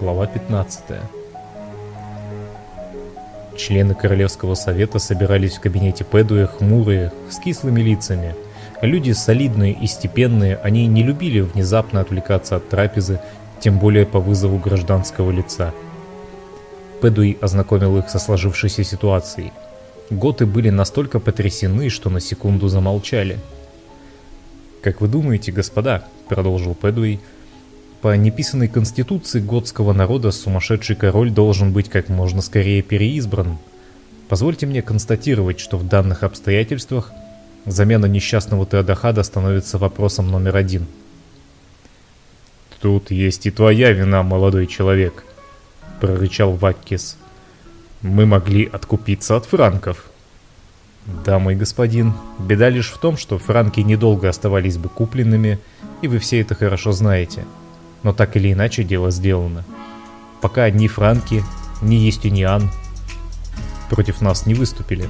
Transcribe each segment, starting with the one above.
Глава 15. Члены Королевского совета собирались в кабинете Пэдуя хмурые, с кислыми лицами. Люди солидные и степенные, они не любили внезапно отвлекаться от трапезы, тем более по вызову гражданского лица. Пэдуи ознакомил их со сложившейся ситуацией. Готы были настолько потрясены, что на секунду замолчали. «Как вы думаете, господа?» — продолжил Пэдуи — по неписанной конституции готского народа сумасшедший король должен быть как можно скорее переизбран. Позвольте мне констатировать, что в данных обстоятельствах замена несчастного Теодахада становится вопросом номер один. «Тут есть и твоя вина, молодой человек», — прорычал Ваккис. «Мы могли откупиться от франков». «Да, мой господин, беда лишь в том, что франки недолго оставались бы купленными, и вы все это хорошо знаете» но так или иначе дело сделано. Пока ни Франки, ни Естюниан против нас не выступили.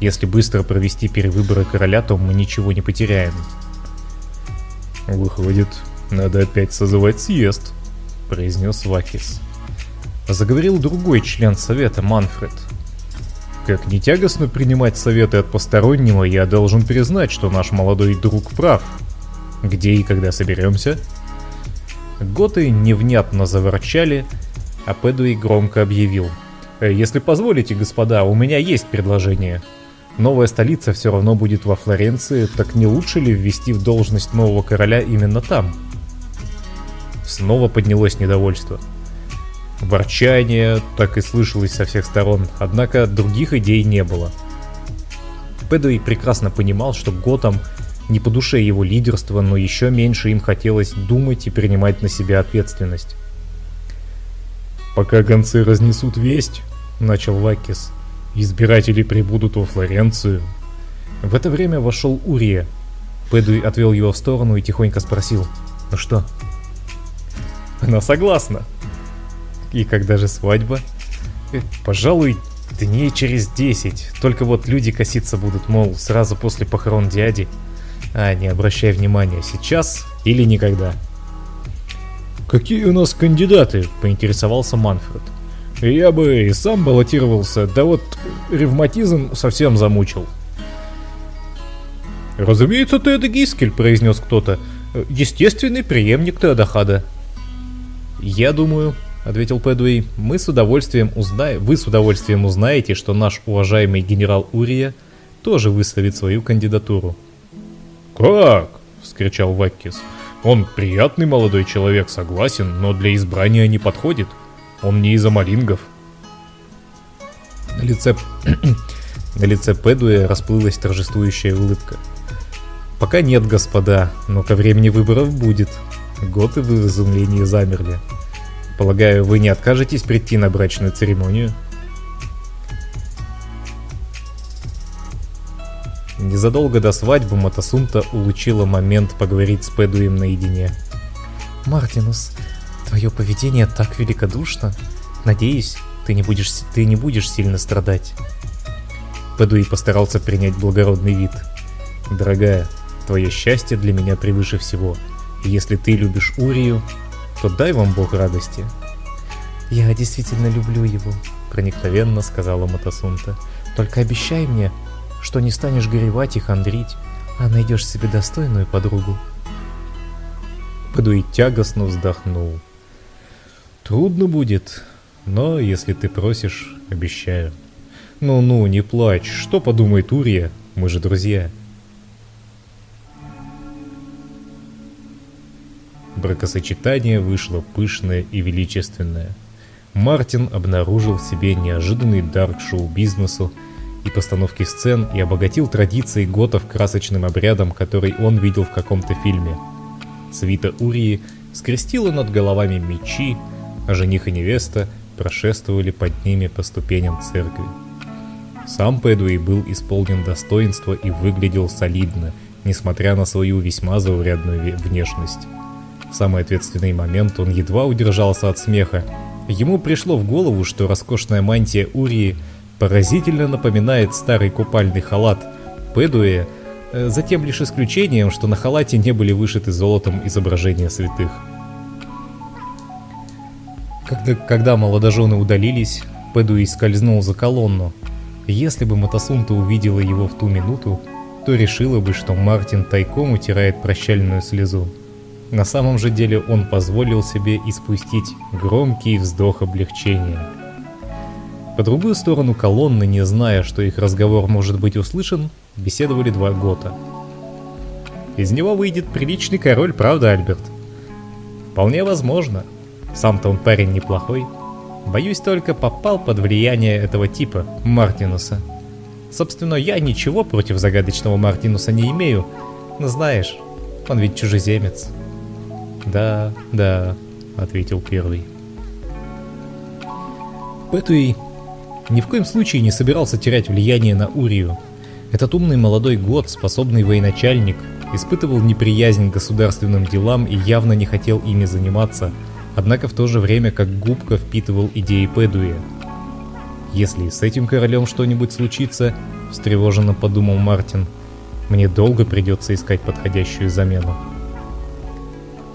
Если быстро провести перевыборы короля, то мы ничего не потеряем. Выходит, надо опять созывать съезд, произнес Вакис. Заговорил другой член совета, Манфред. Как не тягостно принимать советы от постороннего, я должен признать, что наш молодой друг прав. Где и когда соберемся? Готы невнятно заворчали, а Пэдуи громко объявил. «Э, «Если позволите, господа, у меня есть предложение. Новая столица все равно будет во Флоренции, так не лучше ли ввести в должность нового короля именно там?» Снова поднялось недовольство. Ворчание так и слышалось со всех сторон, однако других идей не было. Пэдуи прекрасно понимал, что Готам не по душе его лидерство, но еще меньше им хотелось думать и принимать на себя ответственность. «Пока гонцы разнесут весть», — начал Вакис, — «избиратели прибудут во Флоренцию». В это время вошел Урия. Пэдуи отвел его в сторону и тихонько спросил, «Ну что?» «Она согласна». «И когда же свадьба?» «Э, «Пожалуй, дней через десять. Только вот люди коситься будут, мол, сразу после похорон дяди». А, не обращай внимания, сейчас или никогда. «Какие у нас кандидаты?» – поинтересовался Манфред. «Я бы и сам баллотировался, да вот ревматизм совсем замучил». «Разумеется, Теода Гискель», – произнес кто-то. «Естественный преемник Теодахада». «Я думаю», — ответил Пэдуэй, — «мы с удовольствием узнаем, вы с удовольствием узнаете, что наш уважаемый генерал Урия тоже выставит свою кандидатуру». «Как?» — вскричал Ваккис. «Он приятный молодой человек, согласен, но для избрания не подходит. Он не из амалингов». На лице, на лице Пэдуя расплылась торжествующая улыбка. «Пока нет, господа, но ко времени выборов будет». Готы в изумлении замерли. «Полагаю, вы не откажетесь прийти на брачную церемонию?» Незадолго до свадьбы Матасунта улучила момент поговорить с Пэдуем наедине. «Мартинус, твое поведение так великодушно. Надеюсь, ты не будешь, ты не будешь сильно страдать». Пэдуи постарался принять благородный вид. «Дорогая, твое счастье для меня превыше всего. Если ты любишь Урию, то дай вам Бог радости». «Я действительно люблю его», — проникновенно сказала Матасунта. «Только обещай мне, что не станешь горевать и хандрить, а найдешь себе достойную подругу. Падуи тягостно вздохнул. Трудно будет, но если ты просишь, обещаю. Ну-ну, не плачь, что подумает Урия, мы же друзья. Бракосочетание вышло пышное и величественное. Мартин обнаружил в себе неожиданный дар к шоу-бизнесу и постановки сцен и обогатил традиции готов красочным обрядом, который он видел в каком-то фильме. Свита Урии скрестила над головами мечи, а жених и невеста прошествовали под ними по ступеням церкви. Сам Пэдуэй был исполнен достоинства и выглядел солидно, несмотря на свою весьма заурядную внешность. В самый ответственный момент он едва удержался от смеха. Ему пришло в голову, что роскошная мантия Урии – поразительно напоминает старый купальный халат Пэдуэ, э, за тем лишь исключением, что на халате не были вышиты золотом изображения святых. Когда, когда молодожены удалились, Пэдуи скользнул за колонну. Если бы Матасунта увидела его в ту минуту, то решила бы, что Мартин тайком утирает прощальную слезу. На самом же деле он позволил себе испустить громкий вздох облегчения. По другую сторону колонны, не зная, что их разговор может быть услышан, беседовали два гота. Из него выйдет приличный король, правда, Альберт? Вполне возможно. Сам-то он парень неплохой. Боюсь, только попал под влияние этого типа, Мартинуса. Собственно, я ничего против загадочного Мартинуса не имею, но знаешь, он ведь чужеземец. Да, да, ответил первый. Пэтуи ни в коем случае не собирался терять влияние на Урию. Этот умный молодой год, способный военачальник, испытывал неприязнь к государственным делам и явно не хотел ими заниматься, однако в то же время как губка впитывал идеи Пэдуя. «Если с этим королем что-нибудь случится», — встревоженно подумал Мартин, — «мне долго придется искать подходящую замену».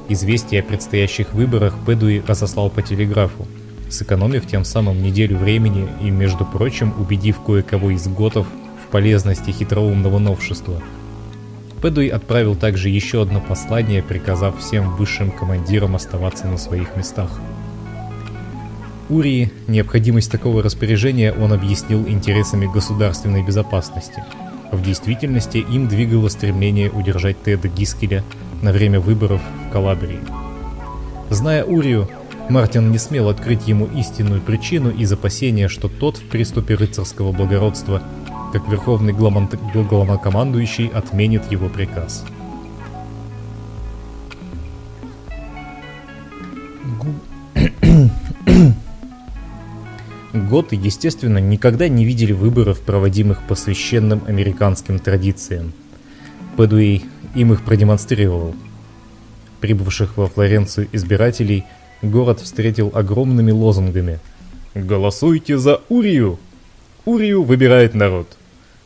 Известие о предстоящих выборах Пэдуи разослал по телеграфу, сэкономив тем самым неделю времени и, между прочим, убедив кое-кого из готов в полезности хитроумного новшества. Пэдуи отправил также еще одно послание, приказав всем высшим командирам оставаться на своих местах. Урии необходимость такого распоряжения он объяснил интересами государственной безопасности. В действительности им двигало стремление удержать Теда Гискеля на время выборов в Калабрии. Зная Урию, Мартин не смел открыть ему истинную причину из опасения, что тот в приступе рыцарского благородства, как верховный главнокомандующий, отменит его приказ. Готы, естественно, никогда не видели выборов, проводимых по священным американским традициям. Пэдуэй им их продемонстрировал. Прибывших во Флоренцию избирателей – город встретил огромными лозунгами. «Голосуйте за Урию! Урию выбирает народ!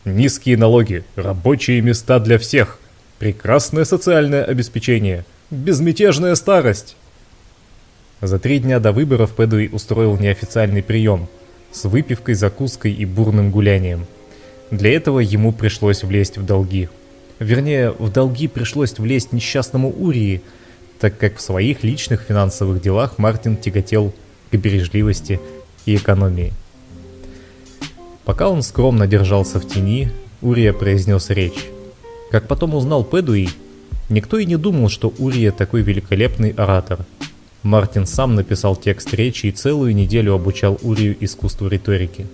Низкие налоги, рабочие места для всех, прекрасное социальное обеспечение, безмятежная старость!» За три дня до выборов Пэдуи устроил неофициальный прием с выпивкой, закуской и бурным гулянием. Для этого ему пришлось влезть в долги. Вернее, в долги пришлось влезть несчастному Урии – так как в своих личных финансовых делах Мартин тяготел к бережливости и экономии. Пока он скромно держался в тени, Урия произнес речь. Как потом узнал Пэдуи, никто и не думал, что Урия такой великолепный оратор. Мартин сам написал текст речи и целую неделю обучал Урию искусству риторики.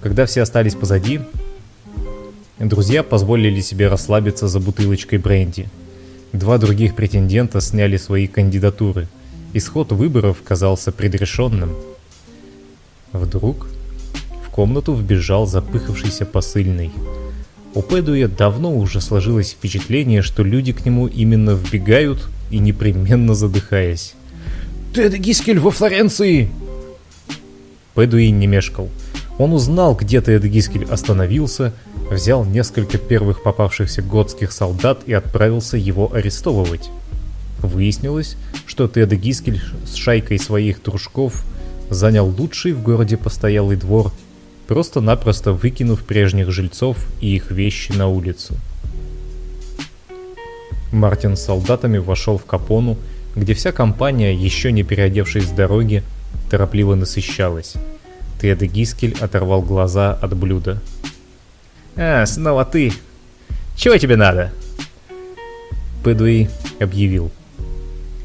Когда все остались позади, друзья позволили себе расслабиться за бутылочкой бренди – Два других претендента сняли свои кандидатуры. Исход выборов казался предрешенным. Вдруг в комнату вбежал запыхавшийся посыльный. У Пэдуя давно уже сложилось впечатление, что люди к нему именно вбегают и непременно задыхаясь. «Тед Гискель во Флоренции!» Пэдуи не мешкал. Он узнал, где Тед Гискель остановился взял несколько первых попавшихся готских солдат и отправился его арестовывать. Выяснилось, что Тед Гискель с шайкой своих дружков занял лучший в городе постоялый двор, просто-напросто выкинув прежних жильцов и их вещи на улицу. Мартин с солдатами вошел в Капону, где вся компания, еще не переодевшись с дороги, торопливо насыщалась. Тед Гискель оторвал глаза от блюда. «А, снова ты. Чего тебе надо?» Пэдуэй объявил.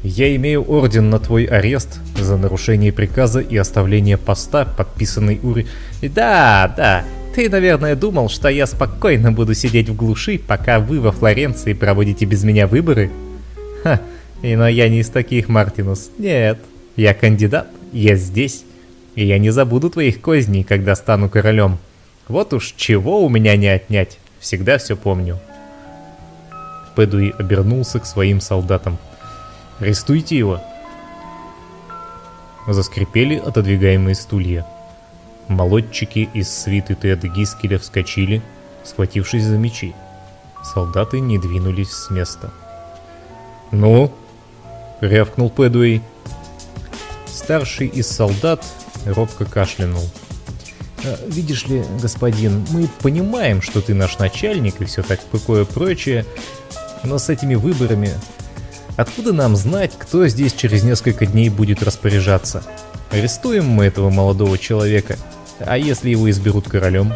«Я имею орден на твой арест за нарушение приказа и оставление поста, подписанный Ури...» «Да, да, ты, наверное, думал, что я спокойно буду сидеть в глуши, пока вы во Флоренции проводите без меня выборы?» «Ха, и но я не из таких, Мартинус. Нет, я кандидат, я здесь, и я не забуду твоих козней, когда стану королем. Вот уж чего у меня не отнять, всегда все помню. Пэдуи обернулся к своим солдатам. «Арестуйте его!» Заскрипели отодвигаемые стулья. Молодчики из свиты Теда Гискеля вскочили, схватившись за мечи. Солдаты не двинулись с места. «Ну?» — рявкнул Пэдуэй. Старший из солдат робко кашлянул. «Э, «Видишь ли, господин, мы понимаем, что ты наш начальник и все такое прочее, но с этими выборами откуда нам знать, кто здесь через несколько дней будет распоряжаться? Арестуем мы этого молодого человека, а если его изберут королем?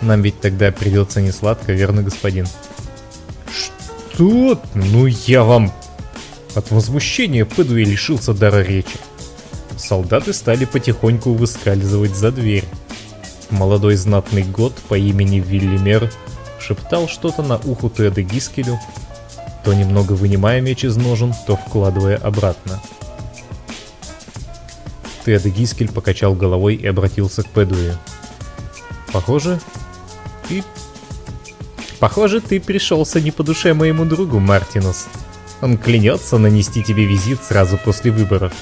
Нам ведь тогда придется не сладко, верно, господин?» «Что? Ну я вам...» От возмущения Пэдуи лишился дара речи. Солдаты стали потихоньку выскальзывать за дверь. Молодой знатный год по имени Виллимер шептал что-то на уху Теда Гискелю, то немного вынимая меч из ножен, то вкладывая обратно. Тед Гискель покачал головой и обратился к Пэдуи. «Похоже, ты Похоже, ты пришелся не по душе моему другу, Мартинус. Он клянется нанести тебе визит сразу после выборов.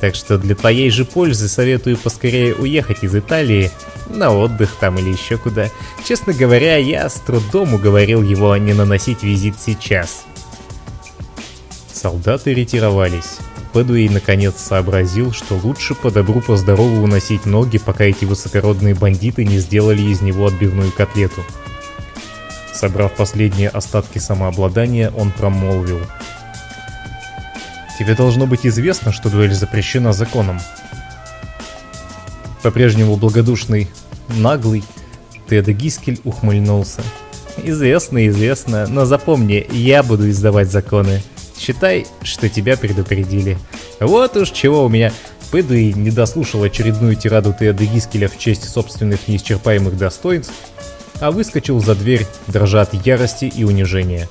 Так что для твоей же пользы советую поскорее уехать из Италии на отдых там или еще куда. Честно говоря, я с трудом уговорил его не наносить визит сейчас. Солдаты ретировались. Пэдуэй наконец сообразил, что лучше по добру по здорову уносить ноги, пока эти высокородные бандиты не сделали из него отбивную котлету. Собрав последние остатки самообладания, он промолвил. «Тебе должно быть известно, что дуэль запрещена законом». По-прежнему благодушный, наглый, Теда Гискель ухмыльнулся. «Известно, известно, но запомни, я буду издавать законы. Считай, что тебя предупредили. Вот уж чего у меня...» Пэдуи не дослушал очередную тираду Теда Гискеля в честь собственных неисчерпаемых достоинств а выскочил за дверь, дрожа от ярости и унижения.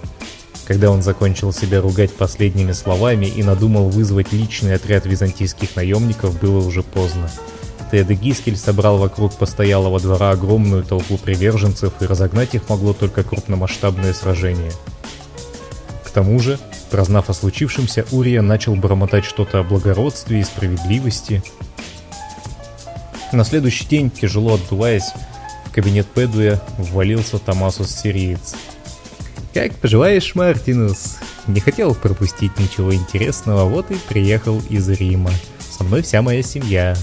Когда он закончил себя ругать последними словами и надумал вызвать личный отряд византийских наемников, было уже поздно. Тед Гискель собрал вокруг постоялого двора огромную толпу приверженцев, и разогнать их могло только крупномасштабное сражение. К тому же, прознав о случившемся, Урия начал бормотать что-то о благородстве и справедливости. На следующий день, тяжело отдуваясь, кабинет Пэдуя ввалился Томасус Сириец. «Как поживаешь, Мартинус? Не хотел пропустить ничего интересного, вот и приехал из Рима. Со мной вся моя семья».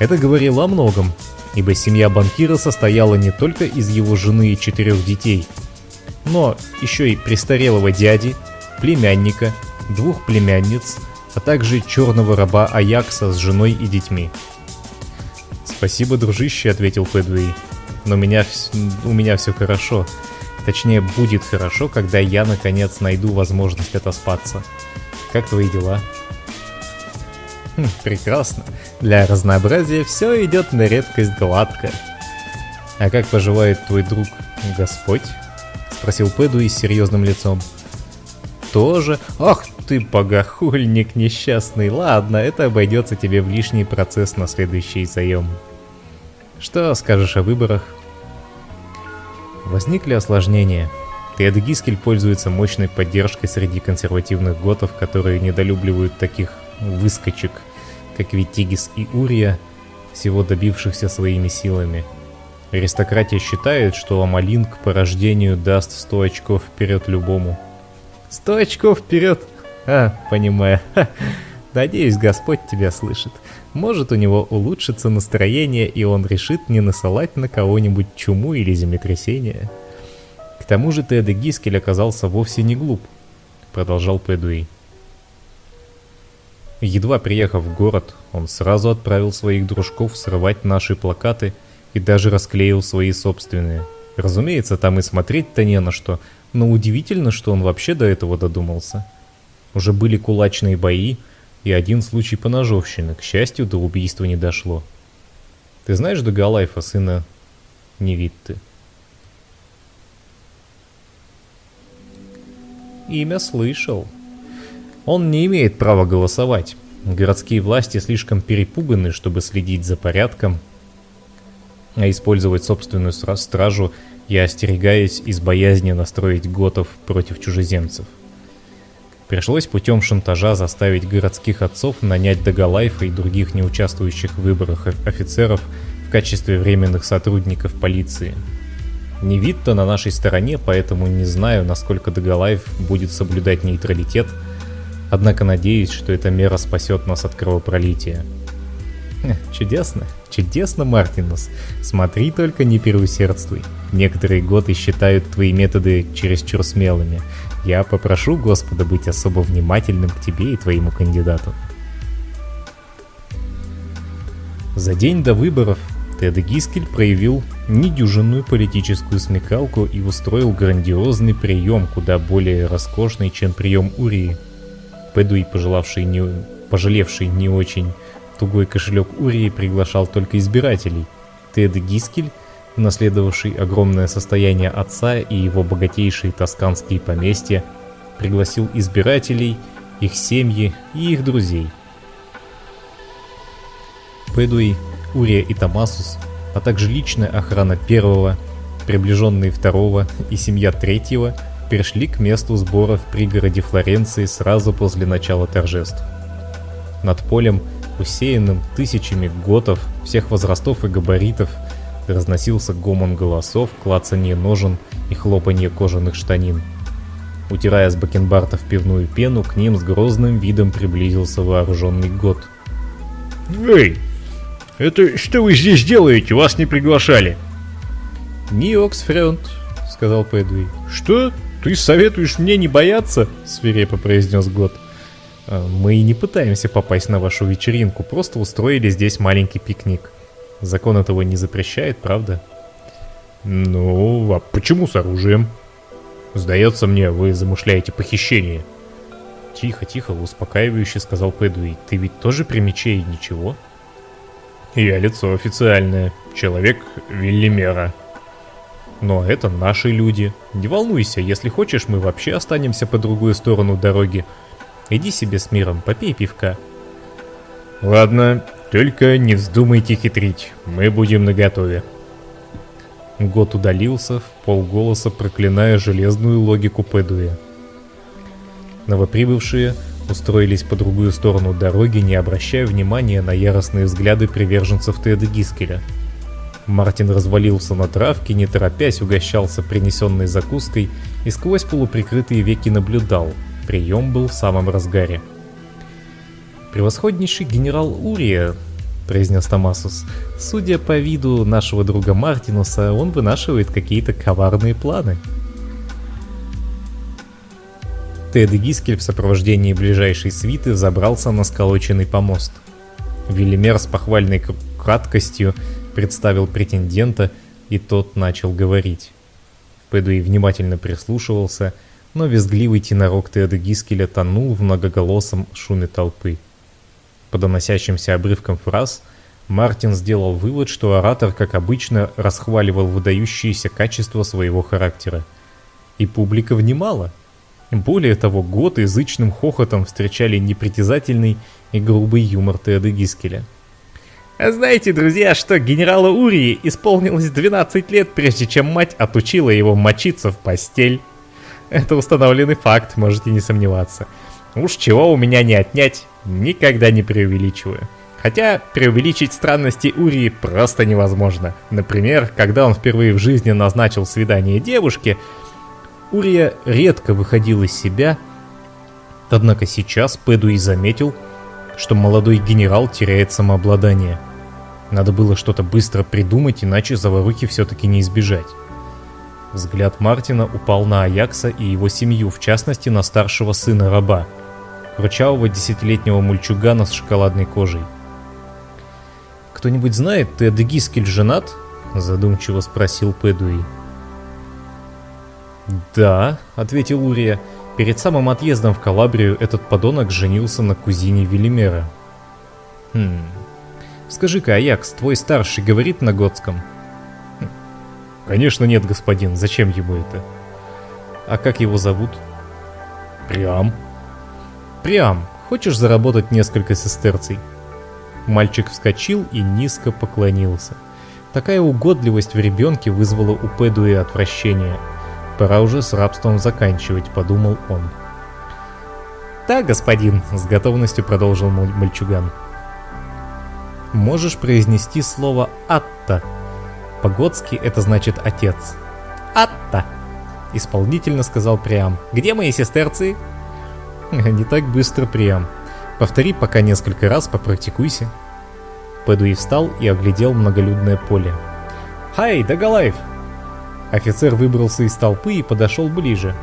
Это говорило о многом, ибо семья банкира состояла не только из его жены и четырех детей, но еще и престарелого дяди, племянника, двух племянниц, а также черного раба Аякса с женой и детьми. «Спасибо, дружище», — ответил Пэдуэй. «Но меня, у меня все хорошо. Точнее, будет хорошо, когда я, наконец, найду возможность отоспаться. Как твои дела?» «Прекрасно. Для разнообразия все идет на редкость гладко». «А как поживает твой друг Господь?» — спросил Пэдуэй с серьезным лицом. «Тоже? Ах ты, богохульник несчастный! Ладно, это обойдется тебе в лишний процесс на следующий заем». Что скажешь о выборах? Возникли осложнения. Тед Гискель пользуется мощной поддержкой среди консервативных готов, которые недолюбливают таких выскочек, как Витигис и Урия, всего добившихся своими силами. Аристократия считает, что Амалин к порождению даст 100 очков вперед любому. 100 очков вперед! А, понимаю. Надеюсь, Господь тебя слышит. Может, у него улучшится настроение, и он решит не насылать на кого-нибудь чуму или землетрясение. К тому же Тед Гискель оказался вовсе не глуп, продолжал Пэдуи. Едва приехав в город, он сразу отправил своих дружков срывать наши плакаты и даже расклеил свои собственные. Разумеется, там и смотреть-то не на что, но удивительно, что он вообще до этого додумался. Уже были кулачные бои, и один случай поножовщины. К счастью, до убийства не дошло. Ты знаешь Дагалайфа, сына Невитты? Имя слышал. Он не имеет права голосовать. Городские власти слишком перепуганы, чтобы следить за порядком, а использовать собственную стражу я остерегаюсь из боязни настроить готов против чужеземцев. Пришлось путем шантажа заставить городских отцов нанять Дагалайфа и других неучаствующих в выборах офицеров в качестве временных сотрудников полиции. Не вид-то на нашей стороне, поэтому не знаю, насколько Дагалайф будет соблюдать нейтралитет, Однако надеюсь, что эта мера спасет нас от кровопролития. Чудесно, чудесно, Мартинус. Смотри только, не переусердствуй. Некоторые годы считают твои методы чересчур смелыми. Я попрошу Господа быть особо внимательным к тебе и твоему кандидату. За день до выборов Тед Гискель проявил недюжинную политическую смекалку и устроил грандиозный прием, куда более роскошный, чем прием Урии. Пэдуи, пожелавший не, пожалевший не очень тугой кошелек Урии, приглашал только избирателей. Тед Гискель, наследовавший огромное состояние отца и его богатейшие тосканские поместья, пригласил избирателей, их семьи и их друзей. Пэдуи Урия и Томасус, а также личная охрана первого, приближенные второго и семья третьего пришли к месту сбора в пригороде Флоренции сразу после начала торжеств. Над полем, усеянным тысячами готов всех возрастов и габаритов, разносился гомон голосов, клацанье ножен и хлопанье кожаных штанин. Утирая с бакенбартов пивную пену, к ним с грозным видом приблизился вооруженный гот. «Эй, это что вы здесь делаете? Вас не приглашали. Не Оксфренд, сказал Пэдуи. Что? Ты советуешь мне не бояться? Свирепо произнес Год. «А, мы и не пытаемся попасть на вашу вечеринку, просто устроили здесь маленький пикник. Закон этого не запрещает, правда? Ну, а почему с оружием? Сдается мне, вы замышляете похищение. Тихо, тихо, успокаивающе сказал Пэдуи. Ты ведь тоже при мече и ничего? Я лицо официальное. Человек Вильямера. Но это наши люди. Не волнуйся, если хочешь, мы вообще останемся по другую сторону дороги. Иди себе с миром, попей пивка. Ладно, только не вздумайте хитрить. Мы будем наготове. Год удалился, в полголоса проклиная железную логику Пэдуя. Новоприбывшие устроились по другую сторону дороги, не обращая внимания на яростные взгляды приверженцев Теда Гискеля. Мартин развалился на травке, не торопясь угощался принесенной закуской и сквозь полуприкрытые веки наблюдал. Прием был в самом разгаре. «Превосходнейший генерал Урия», — произнес Томасус. «Судя по виду нашего друга Мартинуса, он вынашивает какие-то коварные планы». Тед Гискель в сопровождении ближайшей свиты забрался на сколоченный помост. Велимер с похвальной краткостью представил претендента, и тот начал говорить. Пэдуи внимательно прислушивался, но визгливый тенорок Теда Гискеля тонул в многоголосом шуме толпы. По доносящимся обрывкам фраз Мартин сделал вывод, что оратор, как обычно, расхваливал выдающиеся качества своего характера. И публика внимала – более того, год язычным хохотом встречали непритязательный и грубый юмор Теда Гискеля. А знаете, друзья, что генерала Урии исполнилось 12 лет, прежде чем мать отучила его мочиться в постель? Это установленный факт, можете не сомневаться. Уж чего у меня не отнять, никогда не преувеличиваю. Хотя преувеличить странности Урии просто невозможно. Например, когда он впервые в жизни назначил свидание девушке, Урия редко выходил из себя, однако сейчас Пэдуи заметил, что молодой генерал теряет самообладание. Надо было что-то быстро придумать, иначе заварухи все-таки не избежать. Взгляд Мартина упал на Аякса и его семью, в частности на старшего сына раба, ручавого десятилетнего мульчугана с шоколадной кожей. «Кто-нибудь знает, ты Адегискель женат?» – задумчиво спросил Пэдуи. «Да», — ответил Урия. «Перед самым отъездом в Калабрию этот подонок женился на кузине Велимера». «Хм... Скажи-ка, Аякс, твой старший говорит на готском?» «Хм. «Конечно нет, господин. Зачем ему это?» «А как его зовут?» «Приам». «Приам, хочешь заработать несколько сестерций?» Мальчик вскочил и низко поклонился. Такая угодливость в ребенке вызвала у Пэдуи отвращение – Пора уже с рабством заканчивать, подумал он. «Да, господин», — с готовностью продолжил мальчуган. «Можешь произнести слово «атта». По-готски это значит «отец». «Атта», — исполнительно сказал Приам. «Где мои сестерцы?» Не так быстро, Приам. Повтори пока несколько раз, попрактикуйся. Пэдуи встал и оглядел многолюдное поле. «Хай, Дагалайф!» Офицер выбрался из толпы и подошел ближе.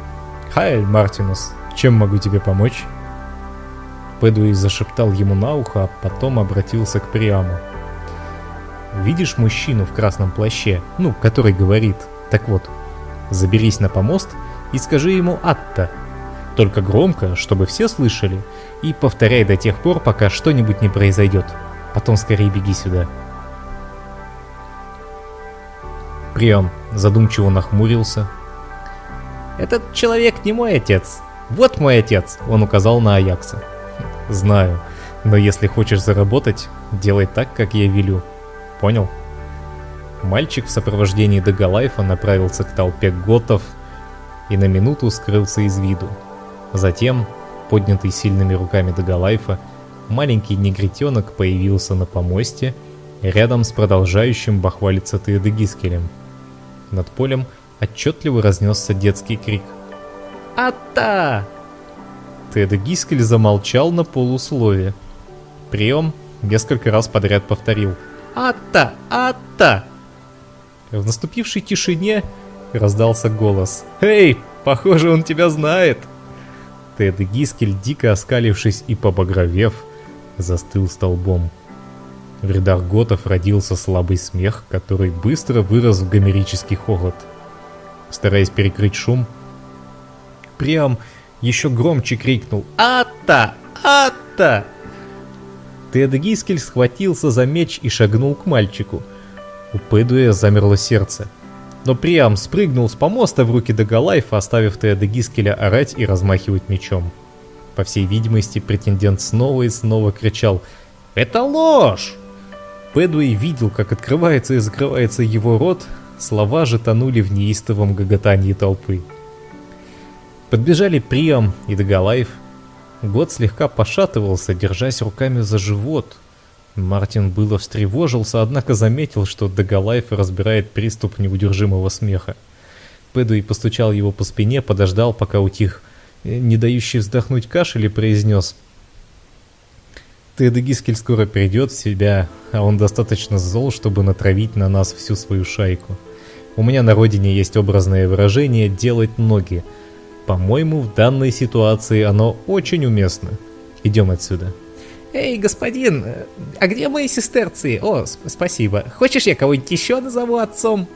«Хай, Мартинус, чем могу тебе помочь?» Пэдуи зашептал ему на ухо, а потом обратился к Приаму. «Видишь мужчину в красном плаще, ну, который говорит, так вот, заберись на помост и скажи ему «Атта», только громко, чтобы все слышали, и повторяй до тех пор, пока что-нибудь не произойдет. Потом скорее беги сюда. Прием задумчиво нахмурился. «Этот человек не мой отец. Вот мой отец!» Он указал на Аякса. «Знаю, но если хочешь заработать, делай так, как я велю. Понял?» Мальчик в сопровождении Дагалайфа направился к толпе готов и на минуту скрылся из виду. Затем, поднятый сильными руками Дагалайфа, маленький негритенок появился на помосте рядом с продолжающим бахвалиться Теодегискелем. Над полем отчетливо разнесся детский крик. «Ата!» Теодегискель замолчал на полуслове. Прием несколько раз подряд повторил «Ата! Ата!» В наступившей тишине раздался голос «Эй, похоже, он тебя знает!» Тед Гискель, дико оскалившись и побагровев, застыл столбом. В рядах готов родился слабый смех, который быстро вырос в гомерический хохот. Стараясь перекрыть шум, Приам еще громче крикнул «Ата! Ата!» Тед Гискель схватился за меч и шагнул к мальчику. У Пэдуя замерло сердце – но Приам спрыгнул с помоста в руки Дагалайфа, оставив Теода Гискеля орать и размахивать мечом. По всей видимости, претендент снова и снова кричал «Это ложь!». Пэдуэй видел, как открывается и закрывается его рот, слова же тонули в неистовом гоготании толпы. Подбежали Приам и Дагалайф. Год слегка пошатывался, держась руками за живот – Мартин было встревожился, однако заметил, что Дагалайф разбирает приступ неудержимого смеха. Пэдуи постучал его по спине, подождал, пока утих, не дающий вздохнуть кашель, и произнес. Тедегискель скоро придет в себя, а он достаточно зол, чтобы натравить на нас всю свою шайку. У меня на родине есть образное выражение «делать ноги». По-моему, в данной ситуации оно очень уместно. Идем отсюда. «Эй, господин, а где мои сестерцы? О, спасибо. Хочешь, я кого-нибудь еще назову отцом?»